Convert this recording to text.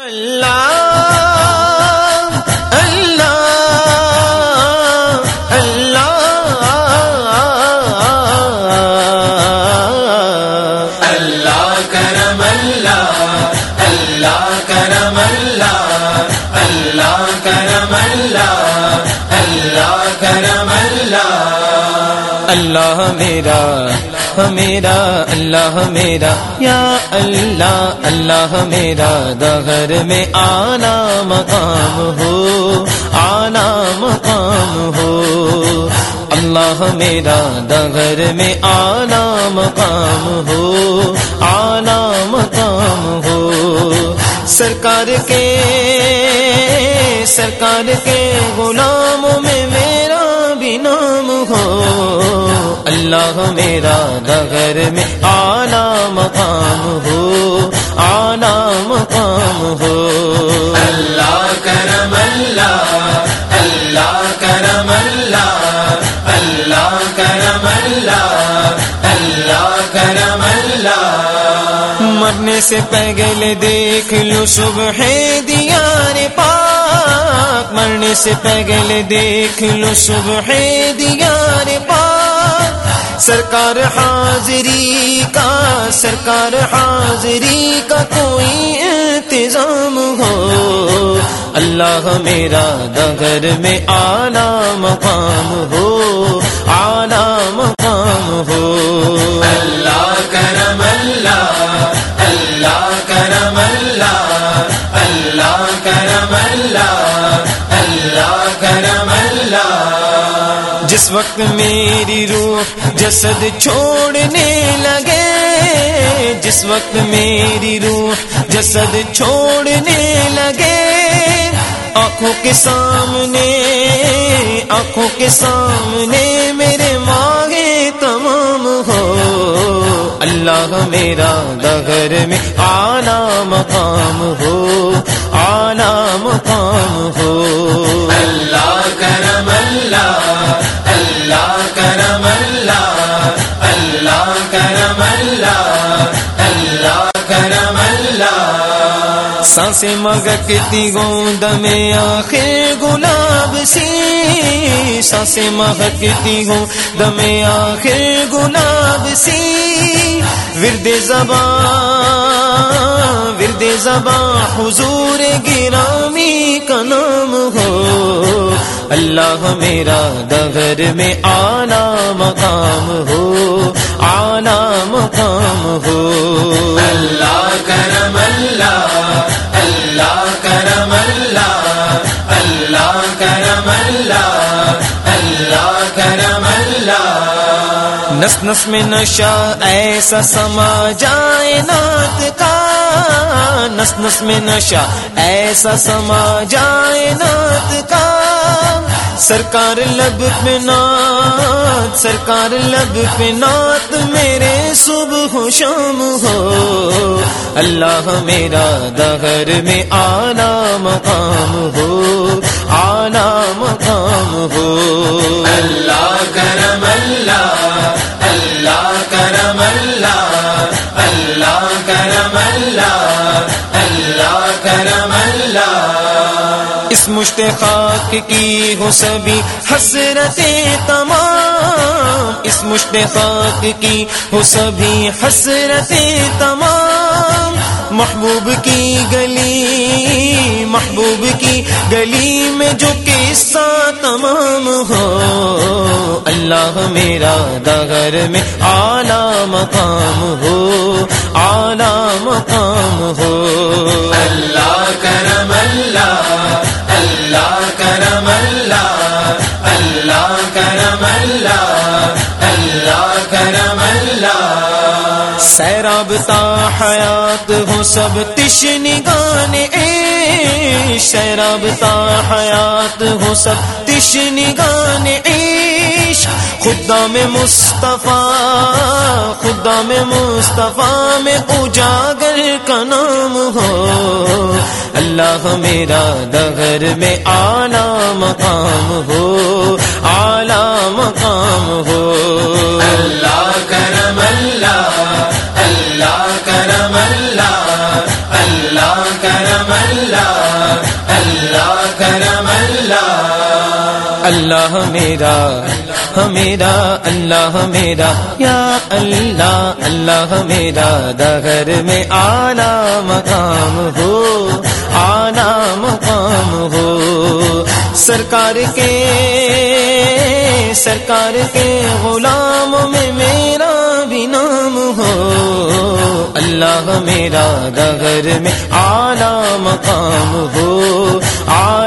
اللہ اللہ میرا میرا، اللہ میرا، یا اللہ اللہ میرا دغر میں آنا مقام ہو، آنا مقام ہو، اللہ میرا دغر میں آنا مقام ہو، آنا مقام ہو، سرکار کے سرکار کے غلاموں میں اللہ میرا دغر میں آنا مقام ہو آنا مقام ہو۔ اللہ کرم اللہ اللہ کرم اللہ اللہ کرم اللہ اللہ کرم اللہ۔ مرنے سے پہلے دیکھ لو صبح دیار پاک۔ مرنے سے پہلے دیکھ لو صبح دیار پاک۔ سرکار حاضری کا، سرکار حاضری کا کوئی انتظام ہو۔ اللہ میرا دگر میں آنا مقام ہو۔ جس وقت میری روح جسد چھوڑنے لگے۔ جس وقت میری روح جسد چھوڑنے لگے۔ آنکھوں کے سامنے، آنکھوں کے سامنے میرے مانگے تمام ہو۔ اللہ میرا دغر میں آنا مقام ہو، آنا مقام ہو۔ اللہ کرم اللہ اللہ سانس مگکتی گوند میں آخر گلاب سی۔ سانس مگکتی گوند میں آخر گلاب سی۔ ورد زبان ورد زبان حضور گرامی کا نام ہو۔ اللہ میرا دغر میں آنا مقام ہو، آنا مقام ہو۔ اللہ اللہ اللہ کرم اللہ اللہ کرم اللہ۔ نس نس میں نشا ایسا سما جائے نات کا۔ نس نس میں نشا ایسا سما جائے نات کا۔ سرکار لب پہ نات سرکار لب پہ نات میرے صبح شام ہو۔ اللہ میرا دہر میں آنا مقام ہو، آنا مقام ہو۔ اللہ اس مشتخاک کی ہو سبھی حسرتیں تمام اس مشتخاک کی ہو سبھی حسرتیں تمام محبوب کی گلی محبوب کی گلی میں جو قصہ تمام ہو اللہ میرا دغر میں آنا مقام ہو آنا مقام ہو اللہ کرم اللہ اللہ کرم اللہ اللہ کرم اللہ اللہ کرم اللہ۔ سیراب تا حیات ہو سب تشنی گانے سیراب تا حیات ہو سب تشنی گانے خدا میں مصطفیٰ، خدا میں مصطفیٰ میں اجاگر۔ کا نام ہو۔ اللہ میرا دغر میں آنا مقام ہو۔ آلہ مقام ہو۔ اللہ کرم اللہ اللہ کرم اللہ اللہ کرم اللہ اللہ کرم اللہ۔ اللہ میرا میرا، اللہ میرا، یا اللہ اللہ میرا، دہر میں آلہ مقام ہو آلہ مقام ہو۔ سرکار کے سرکار کے غلام میں میرا بھی نام ہو۔ اللہ میرا دغر میں آلہ مقام ہو آلہ مقام ہو